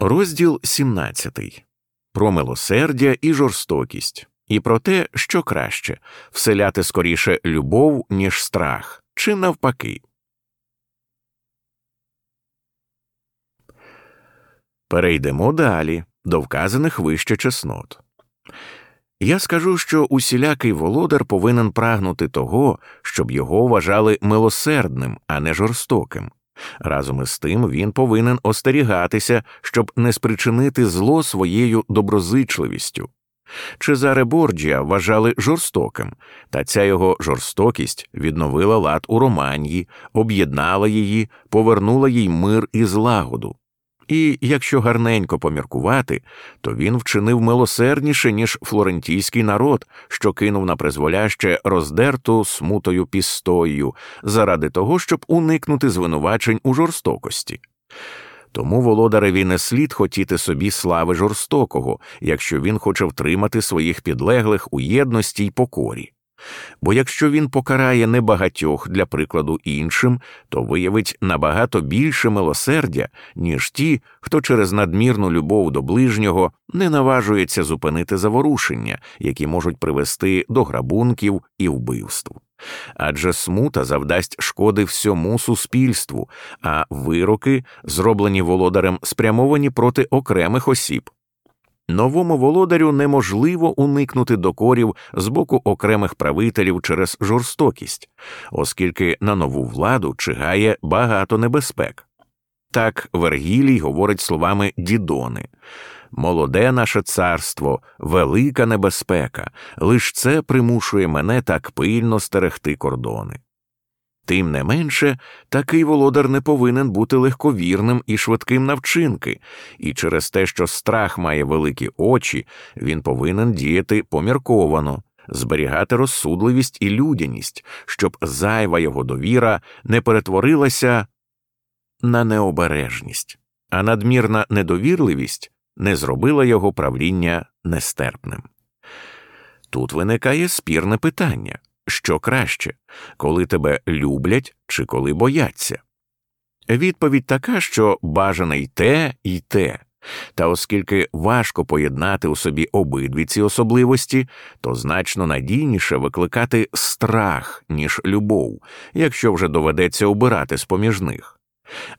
Розділ 17. Про милосердя і жорстокість, і про те, що краще вселяти скоріше любов, ніж страх, чи навпаки. Перейдемо далі до вказаних вище чеснот. Я скажу, що усілякий володар повинен прагнути того, щоб його вважали милосердним, а не жорстоким. Разом із тим він повинен остерігатися, щоб не спричинити зло своєю доброзичливістю. Чезаре Борджія вважали жорстоким, та ця його жорстокість відновила лад у Романії, об'єднала її, повернула їй мир і злагоду. І якщо гарненько поміркувати, то він вчинив милосердніше, ніж флорентійський народ, що кинув на призволяще роздерту смутою пістою, заради того, щоб уникнути звинувачень у жорстокості. Тому володареві не слід хотіти собі слави жорстокого, якщо він хоче втримати своїх підлеглих у єдності й покорі. Бо якщо він покарає небагатьох для прикладу іншим, то виявить набагато більше милосердя, ніж ті, хто через надмірну любов до ближнього не наважується зупинити заворушення, які можуть привести до грабунків і вбивств. Адже смута завдасть шкоди всьому суспільству, а вироки, зроблені володарем, спрямовані проти окремих осіб. Новому володарю неможливо уникнути докорів з боку окремих правителів через жорстокість, оскільки на нову владу чигає багато небезпек. Так Вергілій говорить словами Дідони Молоде наше царство, велика небезпека, лиш це примушує мене так пильно стерегти кордони. Тим не менше, такий володар не повинен бути легковірним і швидким навчинки, і через те, що страх має великі очі, він повинен діяти помірковано, зберігати розсудливість і людяність, щоб зайва його довіра не перетворилася на необережність, а надмірна недовірливість не зробила його правління нестерпним. Тут виникає спірне питання що краще, коли тебе люблять чи коли бояться? Відповідь така, що бажане й те, й те. Та оскільки важко поєднати у собі обидві ці особливості, то значно надійніше викликати страх, ніж любов, якщо вже доведеться обирати з поміж них.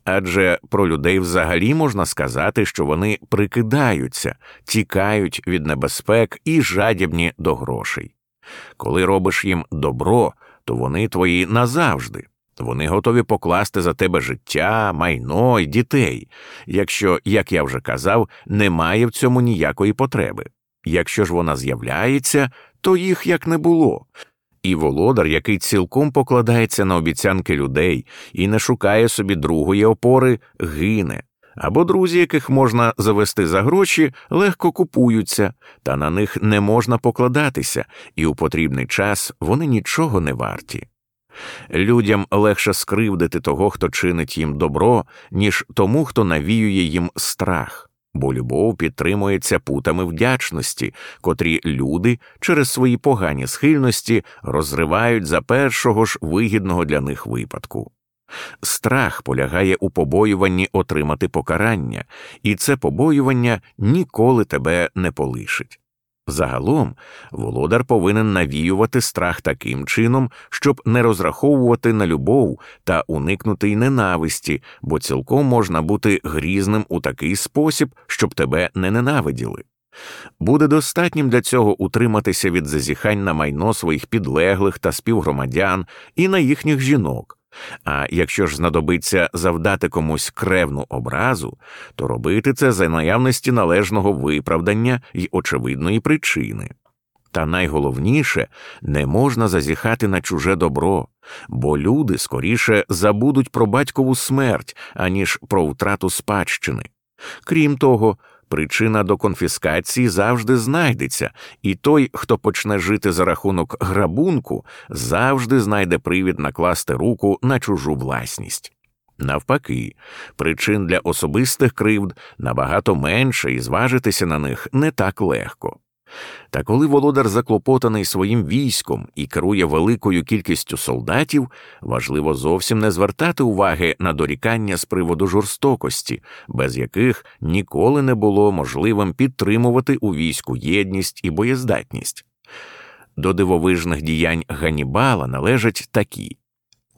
Адже про людей взагалі можна сказати, що вони прикидаються, тікають від небезпек і жадібні до грошей. Коли робиш їм добро, то вони твої назавжди. Вони готові покласти за тебе життя, майно й дітей, якщо, як я вже казав, немає в цьому ніякої потреби. Якщо ж вона з'являється, то їх як не було. І володар, який цілком покладається на обіцянки людей і не шукає собі другої опори, гине, або друзі, яких можна завести за гроші, легко купуються, та на них не можна покладатися, і у потрібний час вони нічого не варті. Людям легше скривдити того, хто чинить їм добро, ніж тому, хто навіює їм страх, бо любов підтримується путами вдячності, котрі люди через свої погані схильності розривають за першого ж вигідного для них випадку. Страх полягає у побоюванні отримати покарання, і це побоювання ніколи тебе не полишить. Загалом, володар повинен навіювати страх таким чином, щоб не розраховувати на любов та уникнути й ненависті, бо цілком можна бути грізним у такий спосіб, щоб тебе не ненавиділи. Буде достатнім для цього утриматися від зазіхань на майно своїх підлеглих та співгромадян і на їхніх жінок. А якщо ж знадобиться завдати комусь кревну образу, то робити це за наявності належного виправдання й очевидної причини. Та найголовніше не можна зазіхати на чуже добро, бо люди скоріше забудуть про батькову смерть, аніж про втрату спадщини. Крім того, причина до конфіскації завжди знайдеться, і той, хто почне жити за рахунок грабунку, завжди знайде привід накласти руку на чужу власність. Навпаки, причин для особистих кривд набагато менше і зважитися на них не так легко. Та коли володар заклопотаний своїм військом і керує великою кількістю солдатів, важливо зовсім не звертати уваги на дорікання з приводу жорстокості, без яких ніколи не було можливим підтримувати у війську єдність і боєздатність. До дивовижних діянь Ганібала належать такі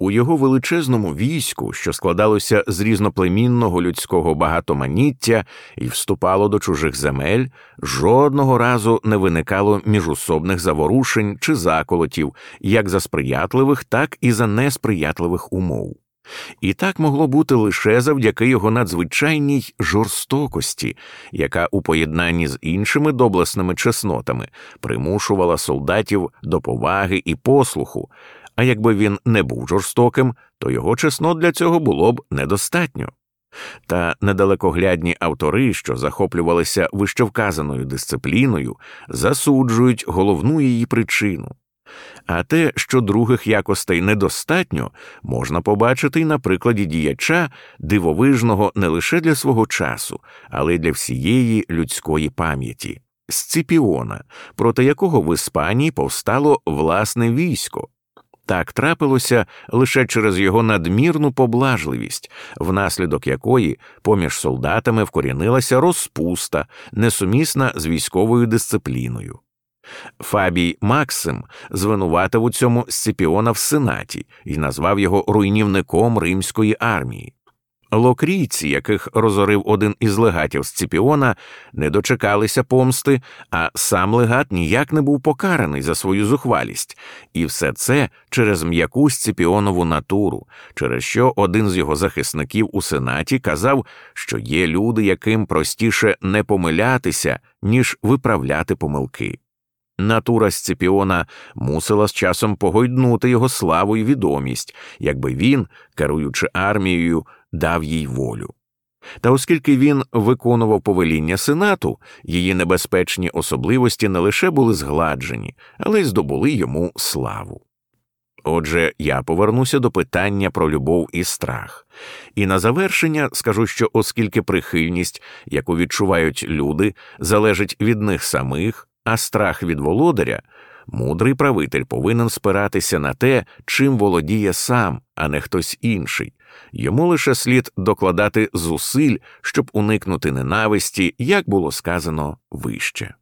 у його величезному війську, що складалося з різноплемінного людського багатоманіття і вступало до чужих земель, жодного разу не виникало міжусобних заворушень чи заколотів, як за сприятливих, так і за несприятливих умов. І так могло бути лише завдяки його надзвичайній жорстокості, яка у поєднанні з іншими доблесними чеснотами примушувала солдатів до поваги і послуху, а якби він не був жорстоким, то його чеснот для цього було б недостатньо. Та недалекоглядні автори, що захоплювалися вищевказаною дисципліною, засуджують головну її причину. А те, що других якостей недостатньо, можна побачити й на прикладі діяча, дивовижного не лише для свого часу, але й для всієї людської пам'яті Сципіона, проти якого в Іспанії повстало власне військо. Так трапилося лише через його надмірну поблажливість, внаслідок якої поміж солдатами вкорінилася розпуста, несумісна з військовою дисципліною. Фабій Максим звинуватив у цьому Сципіона в сенаті і назвав його руйнівником римської армії. Локрійці, яких розорив один із легатів Сципіона, не дочекалися помсти, а сам легат ніяк не був покараний за свою зухвалість, і все це через м'яку Сципіонову натуру, через що один з його захисників у сенаті казав, що є люди, яким простіше не помилятися, ніж виправляти помилки. Натура Сципіона мусила з часом погойднути його славу і відомість, якби він, керуючи армією, дав їй волю. Та оскільки він виконував повеління сенату, її небезпечні особливості не лише були згладжені, але й здобули йому славу. Отже, я повернуся до питання про любов і страх, і на завершення скажу, що оскільки прихильність, яку відчувають люди, залежить від них самих, а страх від володаря, мудрий правитель повинен спиратися на те, чим володіє сам, а не хтось інший. Йому лише слід докладати зусиль, щоб уникнути ненависті, як було сказано вище.